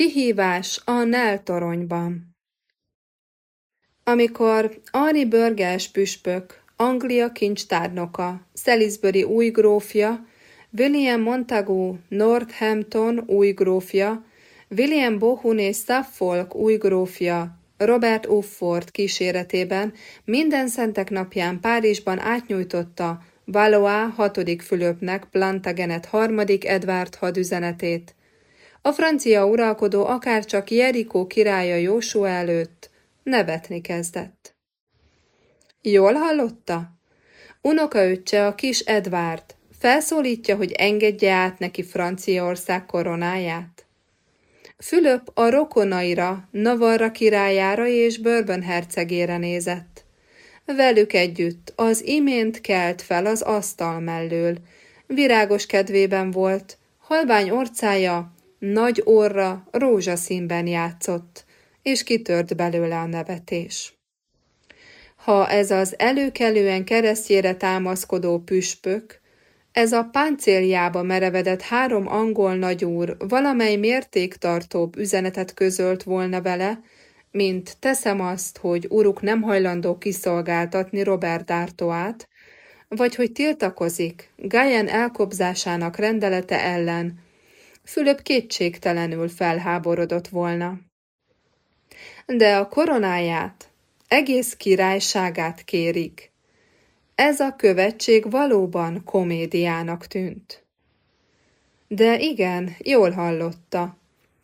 Kihívás a Nel toronyban Amikor Ari Börges püspök, Anglia kincstárnoka, Salisbury új grófja, William Montagu Northampton új grófja, William Bohun és Suffolk új grófja, Robert Ufford kíséretében minden szentek napján Párizsban átnyújtotta Valois hatodik Fülöpnek Plantagenet harmadik Edward hadüzenetét. A francia uralkodó akárcsak Jerikó királya Jósua előtt nevetni kezdett. Jól hallotta? Unokaöccse a kis Edward felszólítja, hogy engedje át neki Franciaország koronáját. Fülöp a rokonaira, Navarra királyára és Bourbon hercegére nézett. Velük együtt az imént kelt fel az asztal mellől. Virágos kedvében volt, halvány orcája, nagy orra rózsaszínben játszott, és kitört belőle a nevetés. Ha ez az előkelően keresztjére támaszkodó püspök, ez a páncéljába merevedett három angol nagyúr valamely mértéktartóbb üzenetet közölt volna vele, mint teszem azt, hogy uruk nem hajlandó kiszolgáltatni Robert D'Artoát, vagy hogy tiltakozik Gayen elkobzásának rendelete ellen, Fülöp kétségtelenül felháborodott volna. De a koronáját, egész királyságát kérik, ez a követség valóban komédiának tűnt. De igen, jól hallotta.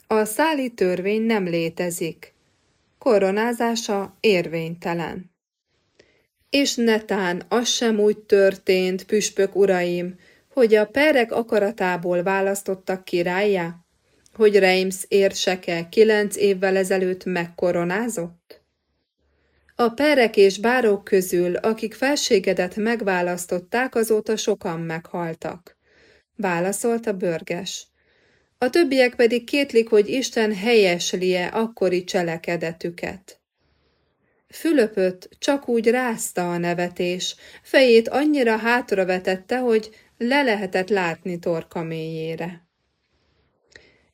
A száli törvény nem létezik. Koronázása érvénytelen. És netán az sem úgy történt, püspök uraim, hogy a perek akaratából választottak királyá? Hogy Reims érseke kilenc évvel ezelőtt megkoronázott? A perek és bárok közül, akik felségedet megválasztották, azóta sokan meghaltak. Válaszolta börges. A többiek pedig kétlik, hogy Isten helyeslie akkori cselekedetüket. Fülöpöt csak úgy rázta a nevetés, fejét annyira hátravetette, hogy le lehetett látni torka mélyére.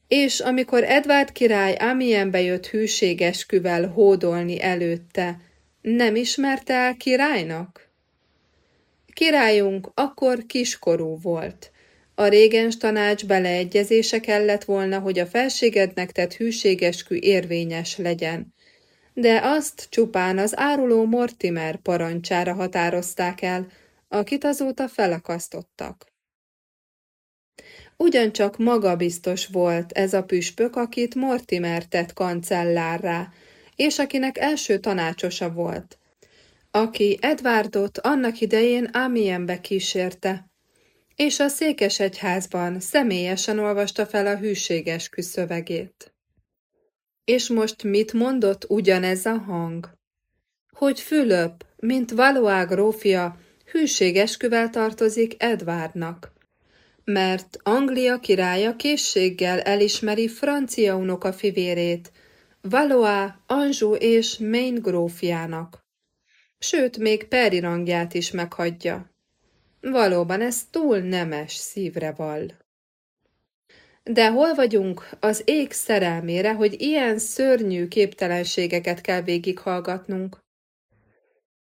És amikor Edvárd király Amienbe jött hűségesküvel hódolni előtte, nem ismerte el királynak? Királyunk akkor kiskorú volt. A régens tanács beleegyezése kellett volna, hogy a felségednek tett hűségeskü érvényes legyen. De azt csupán az áruló Mortimer parancsára határozták el, akit azóta felakasztottak. Ugyancsak magabiztos volt ez a püspök, akit Mortimer tett kancellárrá, és akinek első tanácsosa volt, aki Edwardot annak idején Amienbe kísérte, és a székesegyházban személyesen olvasta fel a hűséges küszövegét. És most mit mondott ugyanez a hang? Hogy Fülöp, mint Valois grófia, hűségesküvel tartozik Edwardnak, mert Anglia királya készséggel elismeri francia unoka fivérét, Valois, Anjou és Maine grófjának. Sőt, még Peri rangját is meghagyja. Valóban ez túl nemes szívre val. De hol vagyunk az ég szerelmére, hogy ilyen szörnyű képtelenségeket kell végighallgatnunk?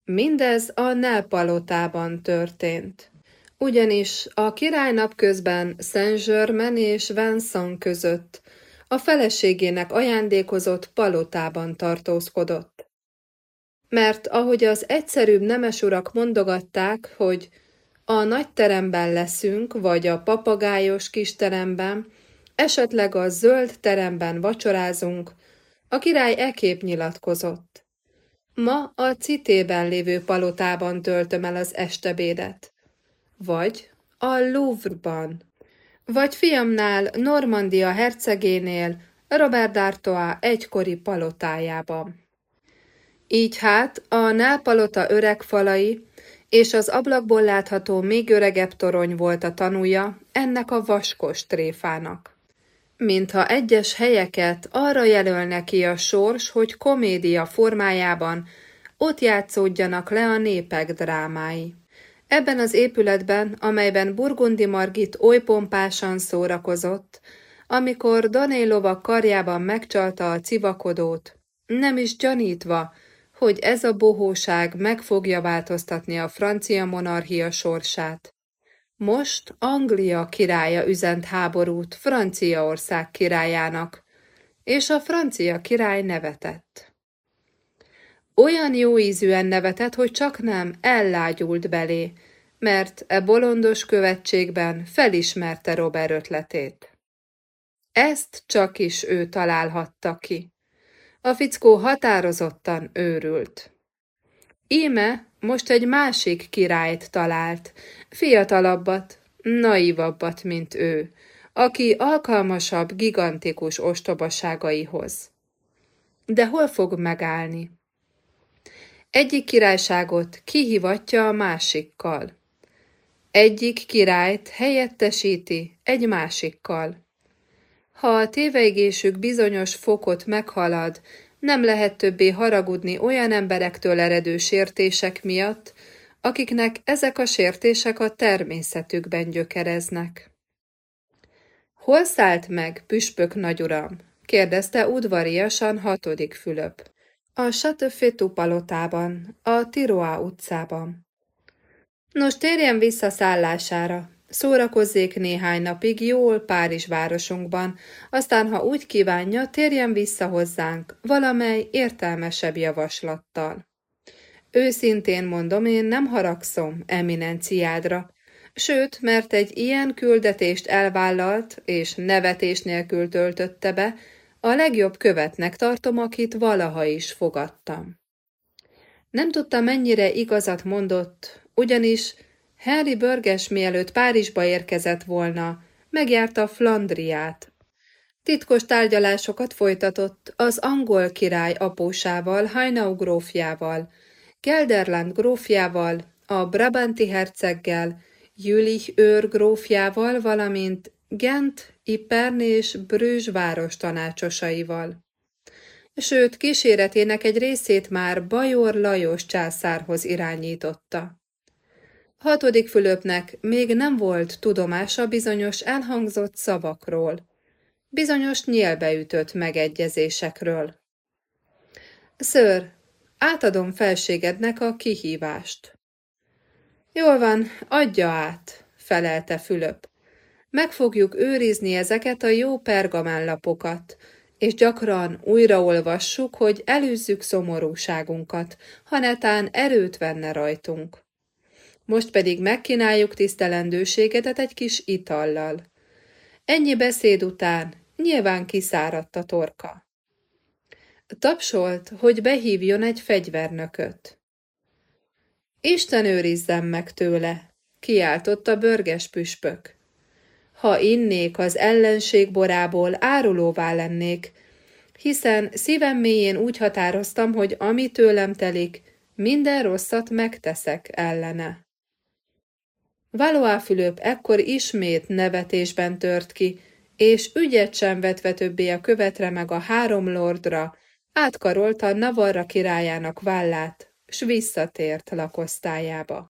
Mindez a Nelpalotában történt. Ugyanis a királynap közben Saint-Germain és Vincent között a feleségének ajándékozott palotában tartózkodott. Mert ahogy az egyszerűbb nemes urak mondogatták, hogy a nagy teremben leszünk, vagy a papagájos kis teremben, esetleg a zöld teremben vacsorázunk, a király ekép nyilatkozott. Ma a citében lévő palotában töltöm el az estebédet. Vagy a Louvre-ban vagy fiamnál, Normandia hercegénél, Robert d'Artois egykori palotájában. Így hát a Nálpalota öreg falai és az ablakból látható még öregebb torony volt a tanúja ennek a vaskos tréfának. Mintha egyes helyeket arra jelölne ki a sors, hogy komédia formájában ott játszódjanak le a népek drámái. Ebben az épületben, amelyben Burgundi Margit oly pompásan szórakozott, amikor Danélova karjában megcsalta a civakodót, nem is gyanítva, hogy ez a bohóság meg fogja változtatni a francia monarchia sorsát. Most Anglia királya üzent háborút Franciaország királyának, és a francia király nevetett. Olyan jó ízűen nevetett, hogy csak nem ellágyult belé, mert e bolondos követségben felismerte Robert ötletét. Ezt csak is ő találhatta ki. A fickó határozottan őrült. Íme most egy másik királyt talált, fiatalabbat, naívabbat, mint ő, aki alkalmasabb gigantikus ostobaságaihoz. De hol fog megállni? Egyik királyságot kihivatja a másikkal. Egyik királyt helyettesíti egy másikkal. Ha a téveigésük bizonyos fokot meghalad, nem lehet többé haragudni olyan emberektől eredő sértések miatt, akiknek ezek a sértések a természetükben gyökereznek. Hol szállt meg, püspök nagyuram? kérdezte udvariasan hatodik Fülöp. A Châteaufetou palotában, a Tiroa utcában. Nos, térjen vissza szállására, Szórakozzék néhány napig jól Párizs városunkban, aztán, ha úgy kívánja, térjen vissza hozzánk valamely értelmesebb javaslattal. Őszintén mondom, én nem haragszom eminenciádra, sőt, mert egy ilyen küldetést elvállalt és nevetés nélkül töltötte be, a legjobb követnek tartom, akit valaha is fogadtam. Nem tudta, mennyire igazat mondott, ugyanis Henry Börges mielőtt Párizsba érkezett volna, megjárta Flandriát. Titkos tárgyalásokat folytatott az angol király apósával, Hainau grófjával, Gelderland grófjával, a Brabanti herceggel, Jülich őr grófjával, valamint Gent, Ipern és Brüzs város tanácsosaival. Sőt, kíséretének egy részét már Bajor Lajos császárhoz irányította. Hatodik Fülöpnek még nem volt tudomása bizonyos elhangzott szavakról, bizonyos nyílbeütött megegyezésekről. Ször, átadom felségednek a kihívást. Jól van, adja át, felelte Fülöp. Meg fogjuk őrizni ezeket a jó pergamánlapokat, és gyakran újraolvassuk, hogy előzzük szomorúságunkat, ha netán erőt venne rajtunk most pedig megkínáljuk tisztelendőségedet egy kis itallal. Ennyi beszéd után nyilván kiszáradt a torka. Tapsolt, hogy behívjon egy fegyvernököt. Isten őrizzen meg tőle, kiáltotta börges püspök. Ha innék az ellenség borából, árulóvá lennék, hiszen szívem mélyén úgy határoztam, hogy ami tőlem telik, minden rosszat megteszek ellene. Valois Fülöp ekkor ismét nevetésben tört ki, és ügyet sem vetve többé a követre meg a három lordra, átkarolta Navarra királyának vállát, s visszatért lakosztályába.